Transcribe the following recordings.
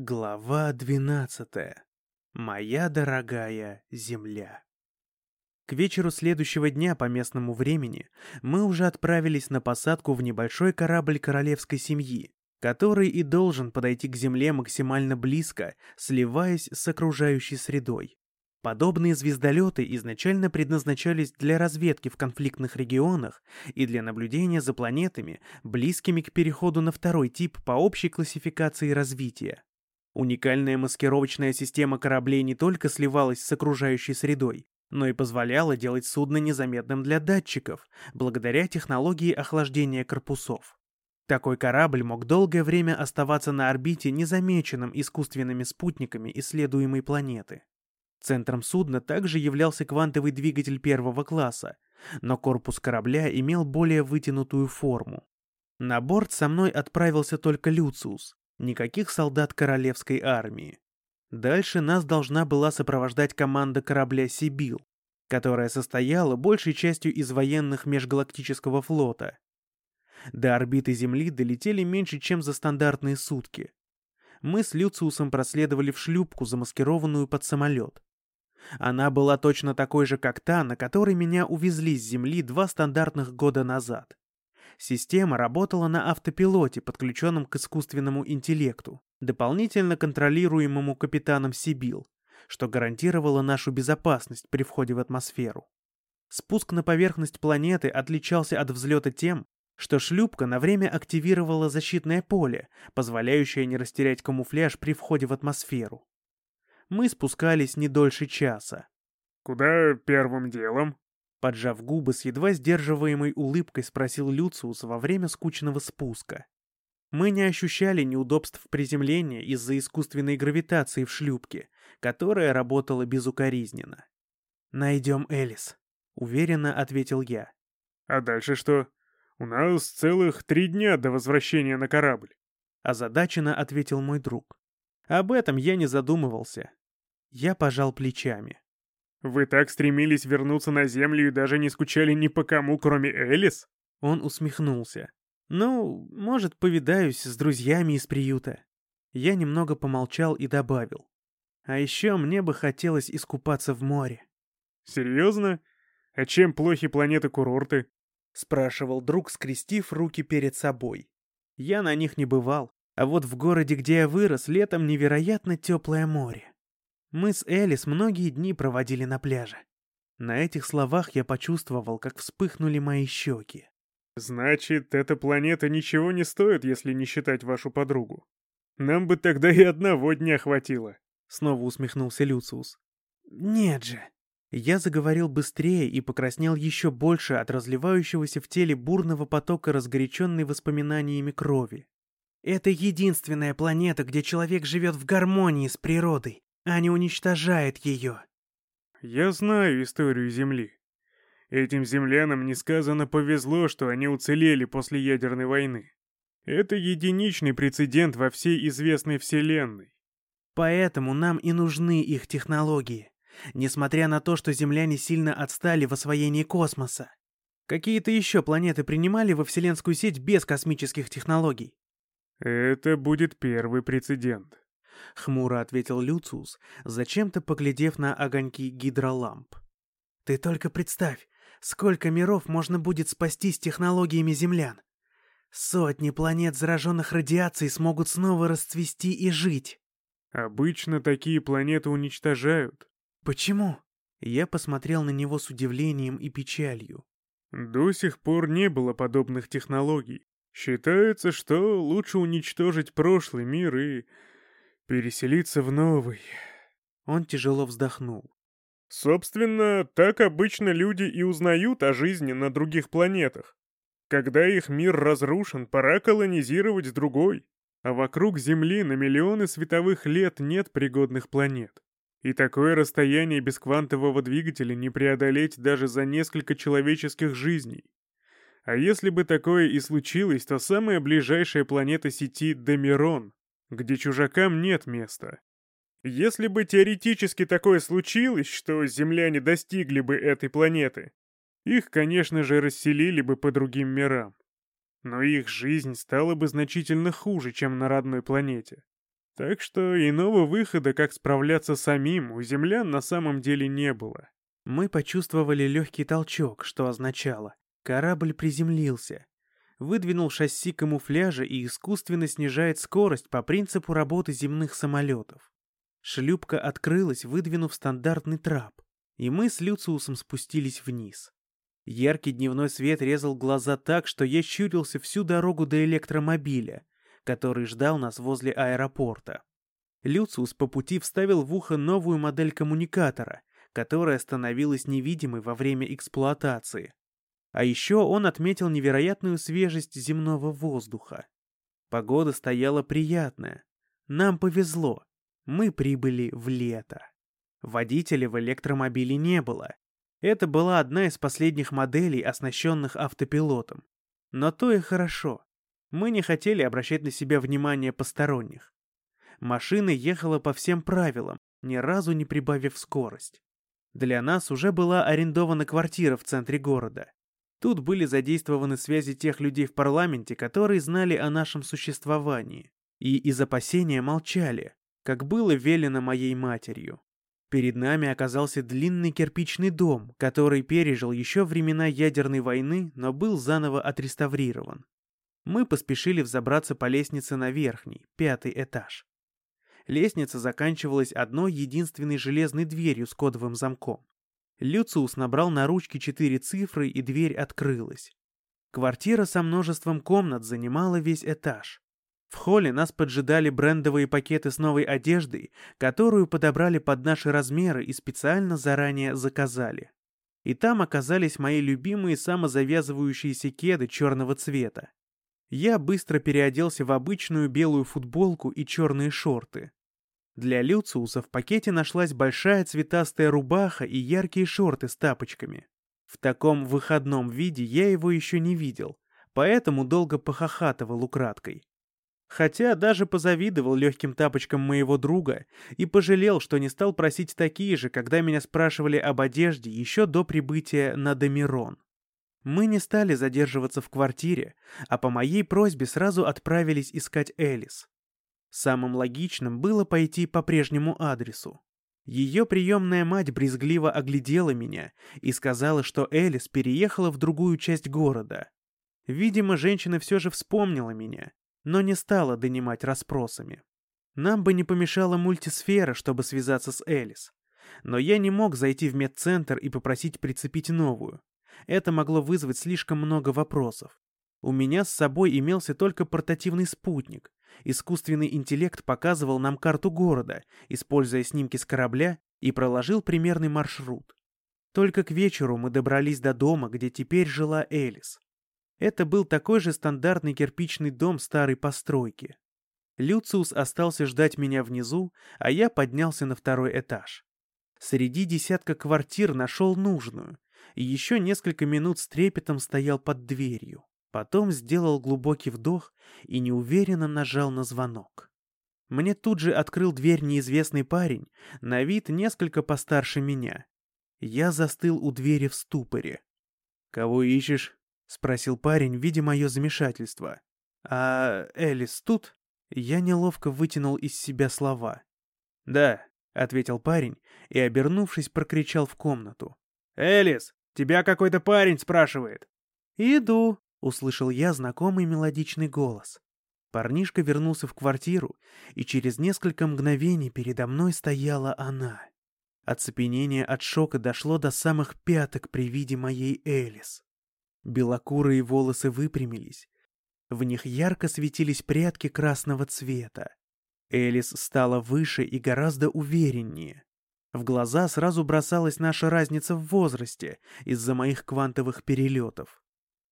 Глава двенадцатая. Моя дорогая Земля. К вечеру следующего дня по местному времени мы уже отправились на посадку в небольшой корабль королевской семьи, который и должен подойти к Земле максимально близко, сливаясь с окружающей средой. Подобные звездолеты изначально предназначались для разведки в конфликтных регионах и для наблюдения за планетами, близкими к переходу на второй тип по общей классификации развития. Уникальная маскировочная система кораблей не только сливалась с окружающей средой, но и позволяла делать судно незаметным для датчиков, благодаря технологии охлаждения корпусов. Такой корабль мог долгое время оставаться на орбите незамеченным искусственными спутниками исследуемой планеты. Центром судна также являлся квантовый двигатель первого класса, но корпус корабля имел более вытянутую форму. На борт со мной отправился только Люциус, никаких солдат королевской армии. Дальше нас должна была сопровождать команда корабля «Сибил», которая состояла большей частью из военных межгалактического флота. До орбиты Земли долетели меньше, чем за стандартные сутки. Мы с Люциусом проследовали в шлюпку, замаскированную под самолет. Она была точно такой же, как та, на которой меня увезли с Земли два стандартных года назад. Система работала на автопилоте, подключенном к искусственному интеллекту, дополнительно контролируемому капитаном Сибил, что гарантировало нашу безопасность при входе в атмосферу. Спуск на поверхность планеты отличался от взлета тем, что шлюпка на время активировала защитное поле, позволяющее не растерять камуфляж при входе в атмосферу мы спускались не дольше часа. «Куда первым делом?» Поджав губы с едва сдерживаемой улыбкой спросил Люциус во время скучного спуска. Мы не ощущали неудобств приземления из-за искусственной гравитации в шлюпке, которая работала безукоризненно. «Найдем Элис», — уверенно ответил я. «А дальше что? У нас целых три дня до возвращения на корабль», — озадаченно ответил мой друг. Об этом я не задумывался. Я пожал плечами. «Вы так стремились вернуться на Землю и даже не скучали ни по кому, кроме Элис?» Он усмехнулся. «Ну, может, повидаюсь с друзьями из приюта». Я немного помолчал и добавил. «А еще мне бы хотелось искупаться в море». «Серьезно? А чем плохи планеты-курорты?» Спрашивал друг, скрестив руки перед собой. Я на них не бывал, а вот в городе, где я вырос, летом невероятно теплое море. Мы с Элис многие дни проводили на пляже. На этих словах я почувствовал, как вспыхнули мои щеки. «Значит, эта планета ничего не стоит, если не считать вашу подругу. Нам бы тогда и одного дня хватило», — снова усмехнулся Люциус. «Нет же». Я заговорил быстрее и покраснел еще больше от разливающегося в теле бурного потока разгоряченной воспоминаниями крови. Это единственная планета, где человек живет в гармонии с природой а не уничтожает ее. Я знаю историю Земли. Этим землянам несказанно повезло, что они уцелели после ядерной войны. Это единичный прецедент во всей известной Вселенной. Поэтому нам и нужны их технологии, несмотря на то, что земляне сильно отстали в освоении космоса. Какие-то еще планеты принимали во Вселенскую сеть без космических технологий? Это будет первый прецедент. — хмуро ответил Люциус, зачем-то поглядев на огоньки гидроламп. «Ты только представь, сколько миров можно будет спасти с технологиями землян. Сотни планет, зараженных радиацией, смогут снова расцвести и жить». «Обычно такие планеты уничтожают». «Почему?» Я посмотрел на него с удивлением и печалью. «До сих пор не было подобных технологий. Считается, что лучше уничтожить прошлый мир и Переселиться в новый. Он тяжело вздохнул. Собственно, так обычно люди и узнают о жизни на других планетах. Когда их мир разрушен, пора колонизировать другой. А вокруг Земли на миллионы световых лет нет пригодных планет. И такое расстояние без квантового двигателя не преодолеть даже за несколько человеческих жизней. А если бы такое и случилось, то самая ближайшая планета сети — Демирон, где чужакам нет места. Если бы теоретически такое случилось, что земляне достигли бы этой планеты, их, конечно же, расселили бы по другим мирам. Но их жизнь стала бы значительно хуже, чем на родной планете. Так что иного выхода, как справляться самим, у землян на самом деле не было. Мы почувствовали легкий толчок, что означало. Корабль приземлился. Выдвинул шасси камуфляжа и искусственно снижает скорость по принципу работы земных самолетов. Шлюпка открылась, выдвинув стандартный трап, и мы с Люциусом спустились вниз. Яркий дневной свет резал глаза так, что я щурился всю дорогу до электромобиля, который ждал нас возле аэропорта. Люциус по пути вставил в ухо новую модель коммуникатора, которая становилась невидимой во время эксплуатации. А еще он отметил невероятную свежесть земного воздуха. Погода стояла приятная. Нам повезло. Мы прибыли в лето. Водителя в электромобиле не было. Это была одна из последних моделей, оснащенных автопилотом. Но то и хорошо. Мы не хотели обращать на себя внимание посторонних. Машина ехала по всем правилам, ни разу не прибавив скорость. Для нас уже была арендована квартира в центре города. Тут были задействованы связи тех людей в парламенте, которые знали о нашем существовании. И из опасения молчали, как было велено моей матерью. Перед нами оказался длинный кирпичный дом, который пережил еще времена ядерной войны, но был заново отреставрирован мы поспешили взобраться по лестнице на верхний, пятый этаж. Лестница заканчивалась одной единственной железной дверью с кодовым замком. Люциус набрал на ручке четыре цифры, и дверь открылась. Квартира со множеством комнат занимала весь этаж. В холле нас поджидали брендовые пакеты с новой одеждой, которую подобрали под наши размеры и специально заранее заказали. И там оказались мои любимые самозавязывающиеся кеды черного цвета. Я быстро переоделся в обычную белую футболку и черные шорты. Для Люциуса в пакете нашлась большая цветастая рубаха и яркие шорты с тапочками. В таком выходном виде я его еще не видел, поэтому долго похохатывал украдкой. Хотя даже позавидовал легким тапочкам моего друга и пожалел, что не стал просить такие же, когда меня спрашивали об одежде еще до прибытия на Домирон. Мы не стали задерживаться в квартире, а по моей просьбе сразу отправились искать Элис. Самым логичным было пойти по прежнему адресу. Ее приемная мать брезгливо оглядела меня и сказала, что Элис переехала в другую часть города. Видимо, женщина все же вспомнила меня, но не стала донимать расспросами. Нам бы не помешала мультисфера, чтобы связаться с Элис. Но я не мог зайти в медцентр и попросить прицепить новую. Это могло вызвать слишком много вопросов. У меня с собой имелся только портативный спутник. Искусственный интеллект показывал нам карту города, используя снимки с корабля, и проложил примерный маршрут. Только к вечеру мы добрались до дома, где теперь жила Элис. Это был такой же стандартный кирпичный дом старой постройки. Люциус остался ждать меня внизу, а я поднялся на второй этаж. Среди десятка квартир нашел нужную, и еще несколько минут с трепетом стоял под дверью. Потом сделал глубокий вдох и неуверенно нажал на звонок. Мне тут же открыл дверь неизвестный парень, на вид несколько постарше меня. Я застыл у двери в ступоре. «Кого ищешь?» — спросил парень, видя мое замешательство. «А Элис тут?» Я неловко вытянул из себя слова. «Да», — ответил парень и, обернувшись, прокричал в комнату. «Элис, Тебя какой-то парень спрашивает». «Иду», — услышал я знакомый мелодичный голос. Парнишка вернулся в квартиру, и через несколько мгновений передо мной стояла она. Оцепенение от шока дошло до самых пяток при виде моей Элис. Белокурые волосы выпрямились. В них ярко светились прядки красного цвета. Элис стала выше и гораздо увереннее. В глаза сразу бросалась наша разница в возрасте из-за моих квантовых перелетов.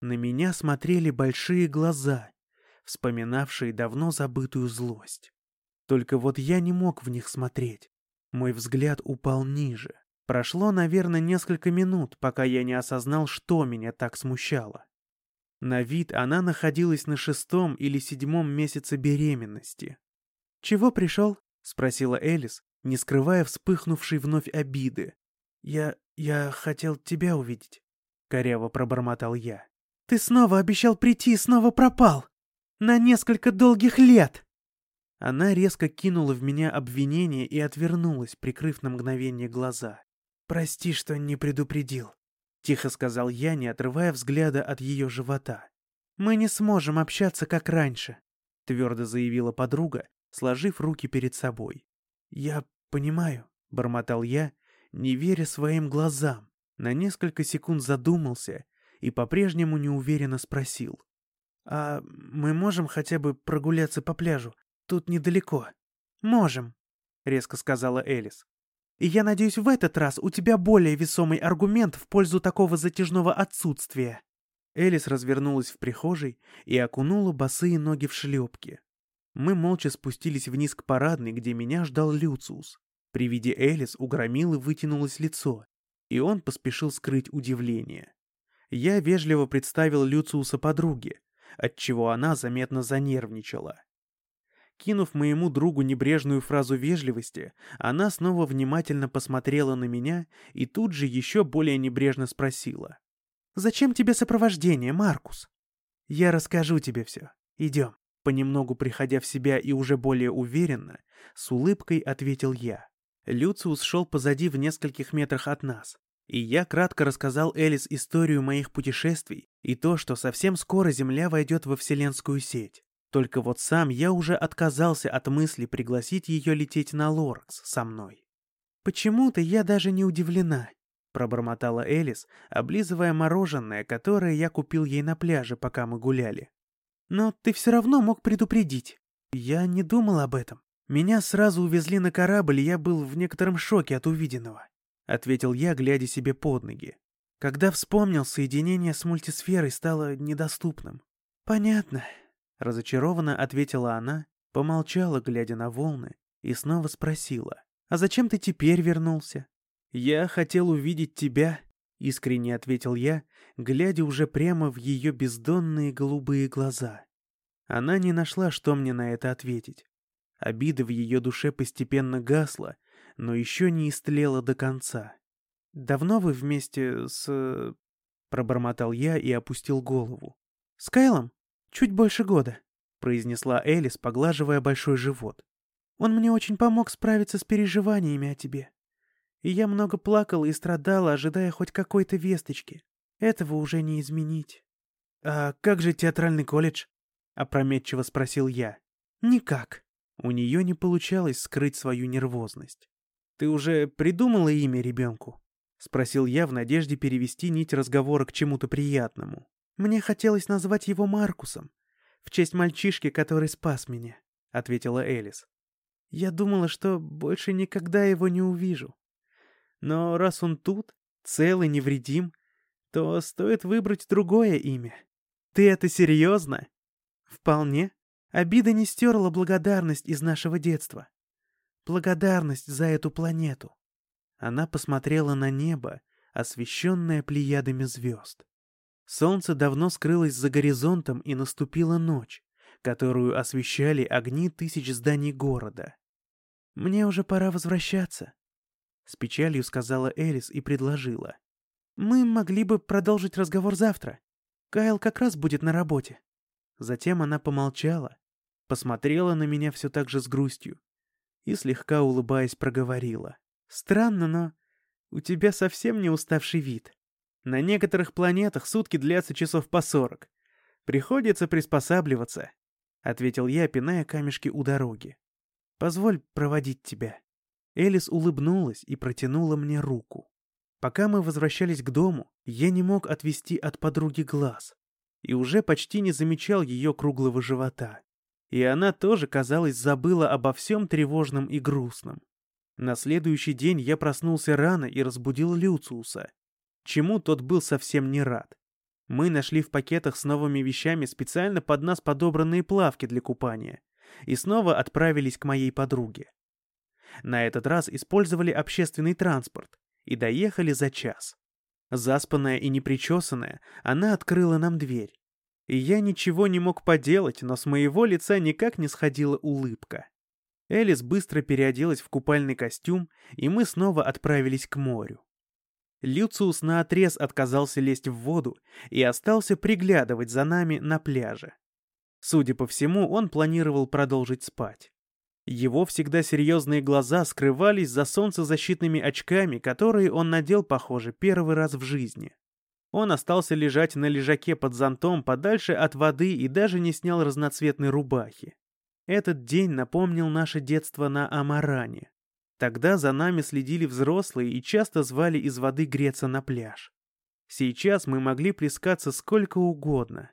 На меня смотрели большие глаза, вспоминавшие давно забытую злость. Только вот я не мог в них смотреть. Мой взгляд упал ниже. Прошло, наверное, несколько минут, пока я не осознал, что меня так смущало. На вид она находилась на шестом или седьмом месяце беременности. «Чего пришел?» — спросила Элис, не скрывая вспыхнувшей вновь обиды. «Я... я хотел тебя увидеть», — коряво пробормотал я. «Ты снова обещал прийти и снова пропал! На несколько долгих лет!» Она резко кинула в меня обвинение и отвернулась, прикрыв на мгновение глаза. «Прости, что не предупредил», — тихо сказал я, не отрывая взгляда от ее живота. «Мы не сможем общаться, как раньше», — твердо заявила подруга, сложив руки перед собой. «Я понимаю», — бормотал я, не веря своим глазам. На несколько секунд задумался и по-прежнему неуверенно спросил. «А мы можем хотя бы прогуляться по пляжу? Тут недалеко». «Можем», — резко сказала Элис. «И я надеюсь, в этот раз у тебя более весомый аргумент в пользу такого затяжного отсутствия». Элис развернулась в прихожей и окунула босые ноги в шлепки. Мы молча спустились вниз к парадной, где меня ждал Люциус. При виде Элис у Громилы вытянулось лицо, и он поспешил скрыть удивление. Я вежливо представил Люциуса подруге, отчего она заметно занервничала. Кинув моему другу небрежную фразу вежливости, она снова внимательно посмотрела на меня и тут же еще более небрежно спросила. «Зачем тебе сопровождение, Маркус?» «Я расскажу тебе все. Идем». Понемногу приходя в себя и уже более уверенно, с улыбкой ответил я. Люциус шел позади в нескольких метрах от нас. И я кратко рассказал Элис историю моих путешествий и то, что совсем скоро Земля войдет во Вселенскую сеть. Только вот сам я уже отказался от мысли пригласить ее лететь на Лоракс со мной. «Почему-то я даже не удивлена», — пробормотала Элис, облизывая мороженое, которое я купил ей на пляже, пока мы гуляли. «Но ты все равно мог предупредить. Я не думал об этом. Меня сразу увезли на корабль, и я был в некотором шоке от увиденного. — ответил я, глядя себе под ноги. Когда вспомнил, соединение с мультисферой стало недоступным. «Понятно», — разочарованно ответила она, помолчала, глядя на волны, и снова спросила. «А зачем ты теперь вернулся?» «Я хотел увидеть тебя», — искренне ответил я, глядя уже прямо в ее бездонные голубые глаза. Она не нашла, что мне на это ответить. Обида в ее душе постепенно гасла, но еще не истлела до конца. «Давно вы вместе с...» — пробормотал я и опустил голову. «С Кайлом? Чуть больше года», — произнесла Элис, поглаживая большой живот. «Он мне очень помог справиться с переживаниями о тебе. И я много плакала и страдала, ожидая хоть какой-то весточки. Этого уже не изменить». «А как же театральный колледж?» — опрометчиво спросил я. «Никак». У нее не получалось скрыть свою нервозность. «Ты уже придумала имя ребенку?» — спросил я в надежде перевести нить разговора к чему-то приятному. «Мне хотелось назвать его Маркусом, в честь мальчишки, который спас меня», — ответила Элис. «Я думала, что больше никогда его не увижу. Но раз он тут, целый, невредим, то стоит выбрать другое имя. Ты это серьезно?» «Вполне. Обида не стерла благодарность из нашего детства благодарность за эту планету. Она посмотрела на небо, освещенное плеядами звезд. Солнце давно скрылось за горизонтом, и наступила ночь, которую освещали огни тысяч зданий города. «Мне уже пора возвращаться», — с печалью сказала Элис и предложила. «Мы могли бы продолжить разговор завтра. Кайл как раз будет на работе». Затем она помолчала, посмотрела на меня все так же с грустью и, слегка улыбаясь, проговорила. «Странно, но у тебя совсем не уставший вид. На некоторых планетах сутки длятся часов по сорок. Приходится приспосабливаться», — ответил я, пиная камешки у дороги. «Позволь проводить тебя». Элис улыбнулась и протянула мне руку. Пока мы возвращались к дому, я не мог отвести от подруги глаз и уже почти не замечал ее круглого живота и она тоже, казалось, забыла обо всем тревожном и грустном. На следующий день я проснулся рано и разбудил Люциуса, чему тот был совсем не рад. Мы нашли в пакетах с новыми вещами специально под нас подобранные плавки для купания и снова отправились к моей подруге. На этот раз использовали общественный транспорт и доехали за час. Заспанная и непричесанная, она открыла нам дверь и я ничего не мог поделать, но с моего лица никак не сходила улыбка. Элис быстро переоделась в купальный костюм, и мы снова отправились к морю. Люциус наотрез отказался лезть в воду и остался приглядывать за нами на пляже. Судя по всему, он планировал продолжить спать. Его всегда серьезные глаза скрывались за солнцезащитными очками, которые он надел, похоже, первый раз в жизни. Он остался лежать на лежаке под зонтом подальше от воды и даже не снял разноцветной рубахи. Этот день напомнил наше детство на Амаране. Тогда за нами следили взрослые и часто звали из воды греться на пляж. Сейчас мы могли плескаться сколько угодно.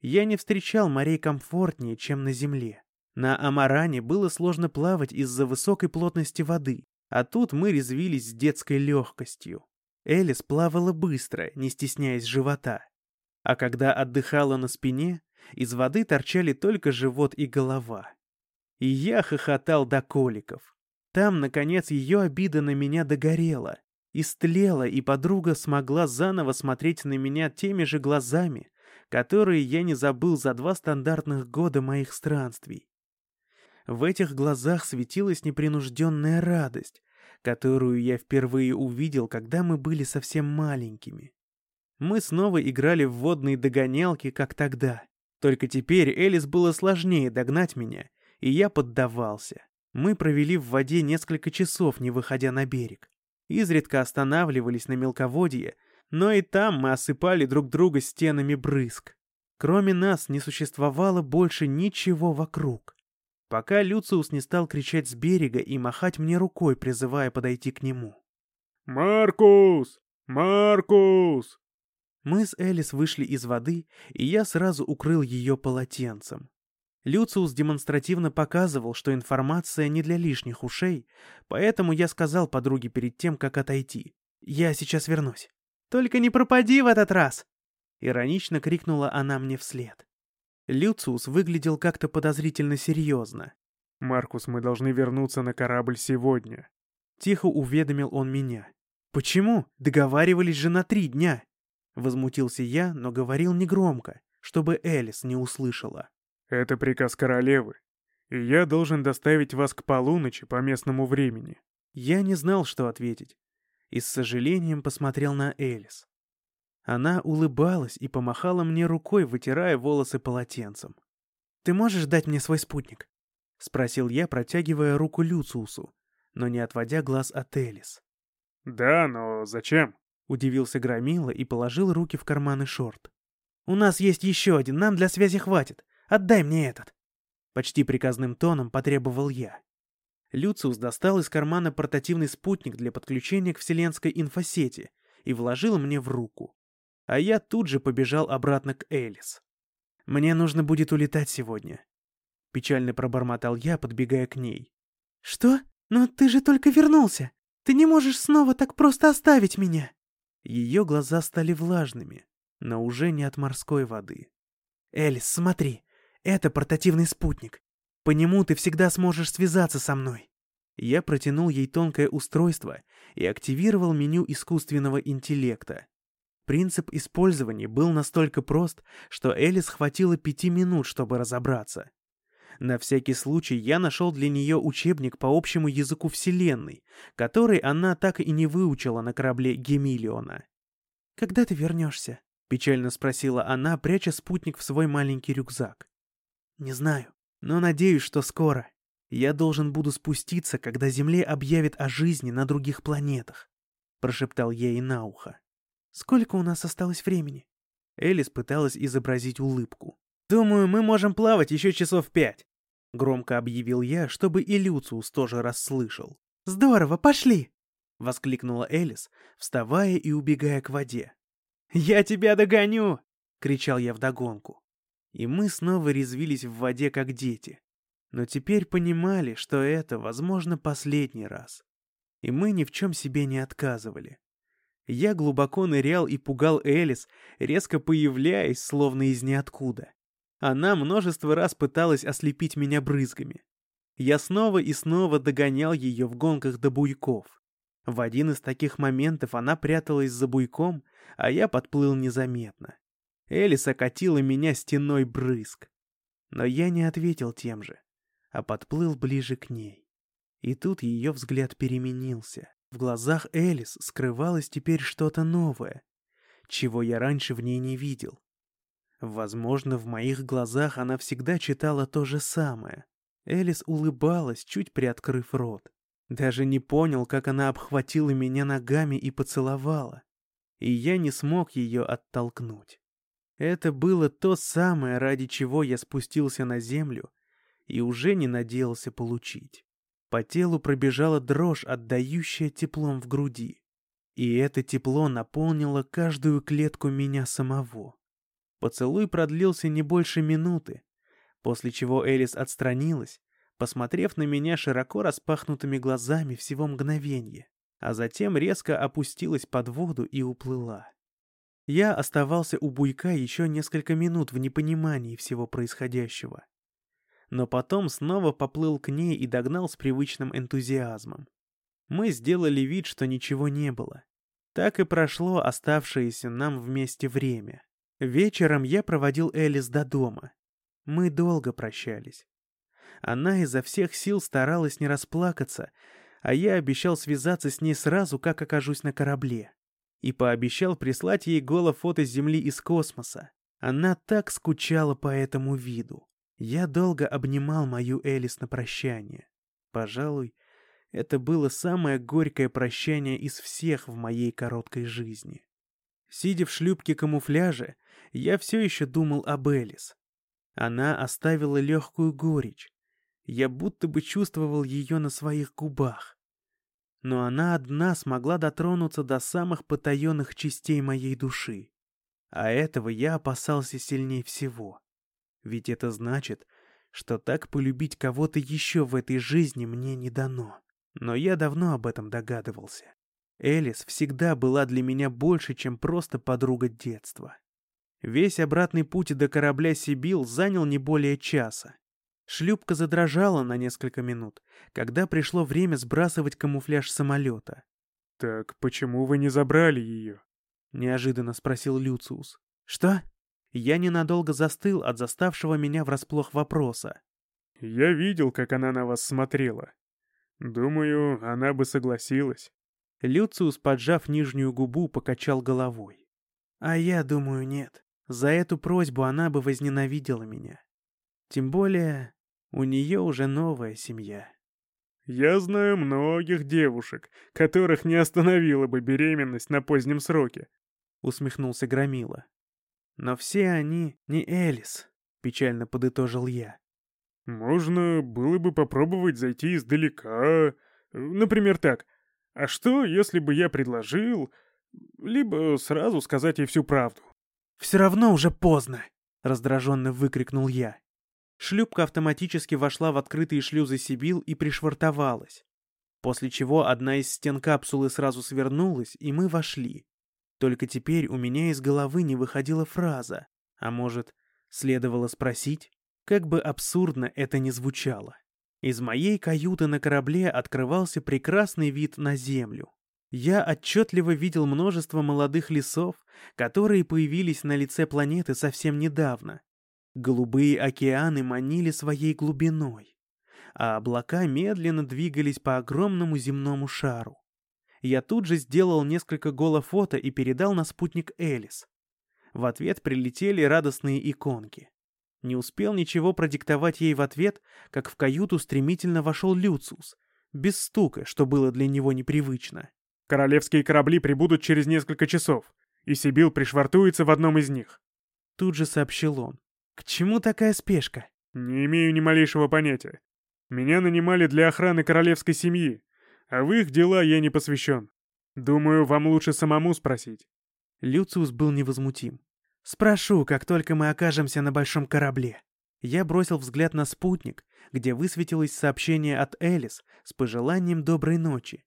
Я не встречал морей комфортнее, чем на земле. На Амаране было сложно плавать из-за высокой плотности воды, а тут мы резвились с детской легкостью. Элис плавала быстро, не стесняясь живота. А когда отдыхала на спине, из воды торчали только живот и голова. И я хохотал до коликов. Там, наконец, ее обида на меня догорела. Истлела, и подруга смогла заново смотреть на меня теми же глазами, которые я не забыл за два стандартных года моих странствий. В этих глазах светилась непринужденная радость, которую я впервые увидел, когда мы были совсем маленькими. Мы снова играли в водные догонялки, как тогда. Только теперь Элис было сложнее догнать меня, и я поддавался. Мы провели в воде несколько часов, не выходя на берег. Изредка останавливались на мелководье, но и там мы осыпали друг друга стенами брызг. Кроме нас не существовало больше ничего вокруг пока Люциус не стал кричать с берега и махать мне рукой, призывая подойти к нему. «Маркус! Маркус!» Мы с Элис вышли из воды, и я сразу укрыл ее полотенцем. Люциус демонстративно показывал, что информация не для лишних ушей, поэтому я сказал подруге перед тем, как отойти. «Я сейчас вернусь». «Только не пропади в этот раз!» Иронично крикнула она мне вслед. Люциус выглядел как-то подозрительно серьезно. «Маркус, мы должны вернуться на корабль сегодня», — тихо уведомил он меня. «Почему? Договаривались же на три дня!» Возмутился я, но говорил негромко, чтобы Элис не услышала. «Это приказ королевы, и я должен доставить вас к полуночи по местному времени». Я не знал, что ответить, и с сожалением посмотрел на Элис. Она улыбалась и помахала мне рукой, вытирая волосы полотенцем. «Ты можешь дать мне свой спутник?» — спросил я, протягивая руку Люциусу, но не отводя глаз от Элис. «Да, но зачем?» — удивился Громила и положил руки в карманы шорт. «У нас есть еще один, нам для связи хватит. Отдай мне этот!» Почти приказным тоном потребовал я. Люциус достал из кармана портативный спутник для подключения к вселенской инфосети и вложил мне в руку а я тут же побежал обратно к Элис. «Мне нужно будет улетать сегодня», — печально пробормотал я, подбегая к ней. «Что? Но ты же только вернулся! Ты не можешь снова так просто оставить меня!» Ее глаза стали влажными, но уже не от морской воды. «Элис, смотри, это портативный спутник. По нему ты всегда сможешь связаться со мной». Я протянул ей тонкое устройство и активировал меню искусственного интеллекта. Принцип использования был настолько прост, что Элис хватило пяти минут, чтобы разобраться. На всякий случай я нашел для нее учебник по общему языку Вселенной, который она так и не выучила на корабле Гемиллиона. «Когда ты вернешься?» — печально спросила она, пряча спутник в свой маленький рюкзак. «Не знаю, но надеюсь, что скоро. Я должен буду спуститься, когда Земле объявят о жизни на других планетах», — прошептал ей на ухо. Сколько у нас осталось времени?» Элис пыталась изобразить улыбку. «Думаю, мы можем плавать еще часов пять», — громко объявил я, чтобы и Люциус тоже расслышал. «Здорово, пошли!» — воскликнула Элис, вставая и убегая к воде. «Я тебя догоню!» — кричал я вдогонку. И мы снова резвились в воде, как дети. Но теперь понимали, что это, возможно, последний раз. И мы ни в чем себе не отказывали. Я глубоко нырял и пугал Элис, резко появляясь, словно из ниоткуда. Она множество раз пыталась ослепить меня брызгами. Я снова и снова догонял ее в гонках до буйков. В один из таких моментов она пряталась за буйком, а я подплыл незаметно. Элис окатила меня стеной брызг. Но я не ответил тем же, а подплыл ближе к ней. И тут ее взгляд переменился. В глазах Элис скрывалось теперь что-то новое, чего я раньше в ней не видел. Возможно, в моих глазах она всегда читала то же самое. Элис улыбалась, чуть приоткрыв рот. Даже не понял, как она обхватила меня ногами и поцеловала. И я не смог ее оттолкнуть. Это было то самое, ради чего я спустился на землю и уже не надеялся получить. По телу пробежала дрожь, отдающая теплом в груди. И это тепло наполнило каждую клетку меня самого. Поцелуй продлился не больше минуты, после чего Элис отстранилась, посмотрев на меня широко распахнутыми глазами всего мгновенье, а затем резко опустилась под воду и уплыла. Я оставался у буйка еще несколько минут в непонимании всего происходящего. Но потом снова поплыл к ней и догнал с привычным энтузиазмом. Мы сделали вид, что ничего не было. Так и прошло оставшееся нам вместе время. Вечером я проводил Элис до дома. Мы долго прощались. Она изо всех сил старалась не расплакаться, а я обещал связаться с ней сразу, как окажусь на корабле и пообещал прислать ей голо-фото Земли из космоса. Она так скучала по этому виду. Я долго обнимал мою Элис на прощание. Пожалуй, это было самое горькое прощание из всех в моей короткой жизни. Сидя в шлюпке камуфляжа, я все еще думал об Элис. Она оставила легкую горечь. Я будто бы чувствовал ее на своих губах но она одна смогла дотронуться до самых потаенных частей моей души. А этого я опасался сильнее всего. Ведь это значит, что так полюбить кого-то еще в этой жизни мне не дано. Но я давно об этом догадывался. Элис всегда была для меня больше, чем просто подруга детства. Весь обратный путь до корабля Сибил занял не более часа. Шлюпка задрожала на несколько минут, когда пришло время сбрасывать камуфляж самолета. «Так почему вы не забрали ее?» — неожиданно спросил Люциус. «Что?» Я ненадолго застыл от заставшего меня врасплох вопроса. «Я видел, как она на вас смотрела. Думаю, она бы согласилась». Люциус, поджав нижнюю губу, покачал головой. «А я думаю, нет. За эту просьбу она бы возненавидела меня. Тем более, у нее уже новая семья. Я знаю многих девушек, которых не остановила бы беременность на позднем сроке. Усмехнулся Громила. Но все они не Элис, печально подытожил я. Можно было бы попробовать зайти издалека. Например, так. А что, если бы я предложил... Либо сразу сказать ей всю правду? «Все равно уже поздно!» — раздраженно выкрикнул я. Шлюпка автоматически вошла в открытые шлюзы Сибил и пришвартовалась. После чего одна из стен капсулы сразу свернулась, и мы вошли. Только теперь у меня из головы не выходила фраза. А может, следовало спросить? Как бы абсурдно это ни звучало. Из моей каюты на корабле открывался прекрасный вид на Землю. Я отчетливо видел множество молодых лесов, которые появились на лице планеты совсем недавно, Голубые океаны манили своей глубиной, а облака медленно двигались по огромному земному шару. Я тут же сделал несколько голофото и передал на спутник Элис. В ответ прилетели радостные иконки. Не успел ничего продиктовать ей в ответ, как в каюту стремительно вошел Люциус, без стука, что было для него непривычно. «Королевские корабли прибудут через несколько часов, и Сибил пришвартуется в одном из них», — тут же сообщил он. «К чему такая спешка?» «Не имею ни малейшего понятия. Меня нанимали для охраны королевской семьи, а в их дела я не посвящен. Думаю, вам лучше самому спросить». Люциус был невозмутим. «Спрошу, как только мы окажемся на большом корабле». Я бросил взгляд на спутник, где высветилось сообщение от Элис с пожеланием доброй ночи.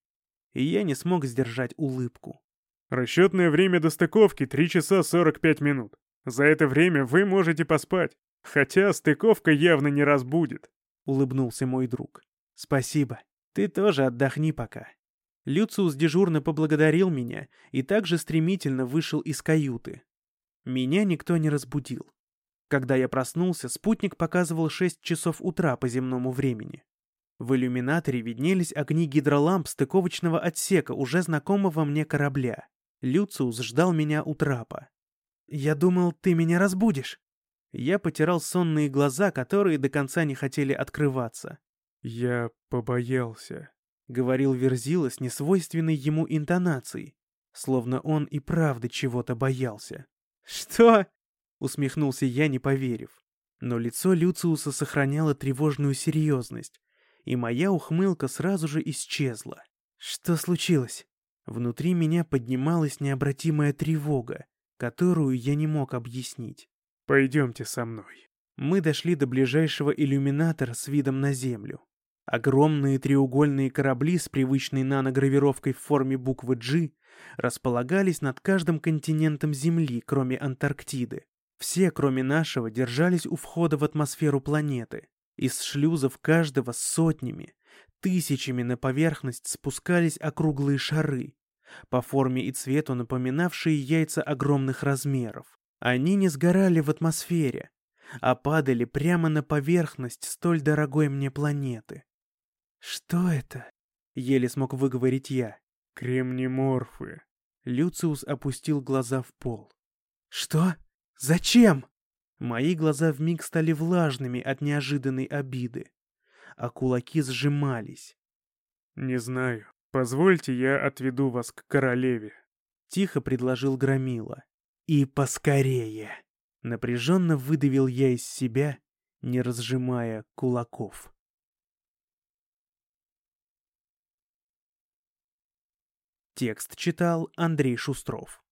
И я не смог сдержать улыбку. «Расчетное время до стыковки — 3 часа 45 минут. За это время вы можете поспать, хотя стыковка явно не разбудит», — улыбнулся мой друг. «Спасибо. Ты тоже отдохни пока». Люциус дежурно поблагодарил меня и также стремительно вышел из каюты. Меня никто не разбудил. Когда я проснулся, спутник показывал 6 часов утра по земному времени. В иллюминаторе виднелись огни гидроламп стыковочного отсека уже знакомого мне корабля. Люциус ждал меня у трапа. «Я думал, ты меня разбудишь». Я потирал сонные глаза, которые до конца не хотели открываться. «Я побоялся», — говорил Верзила с несвойственной ему интонацией, словно он и правда чего-то боялся. «Что?» — усмехнулся я, не поверив. Но лицо Люциуса сохраняло тревожную серьезность, и моя ухмылка сразу же исчезла. «Что случилось?» Внутри меня поднималась необратимая тревога, которую я не мог объяснить. «Пойдемте со мной». Мы дошли до ближайшего иллюминатора с видом на Землю. Огромные треугольные корабли с привычной наногравировкой в форме буквы G располагались над каждым континентом Земли, кроме Антарктиды. Все, кроме нашего, держались у входа в атмосферу планеты. Из шлюзов каждого сотнями, тысячами на поверхность спускались округлые шары, по форме и цвету напоминавшие яйца огромных размеров. Они не сгорали в атмосфере, а падали прямо на поверхность столь дорогой мне планеты. «Что это?» — еле смог выговорить я. «Кремниморфы». Люциус опустил глаза в пол. «Что? Зачем?» Мои глаза вмиг стали влажными от неожиданной обиды, а кулаки сжимались. «Не знаю. Позвольте, я отведу вас к королеве», — тихо предложил Громила. «И поскорее!» Напряженно выдавил я из себя, не разжимая кулаков. Текст читал Андрей Шустров.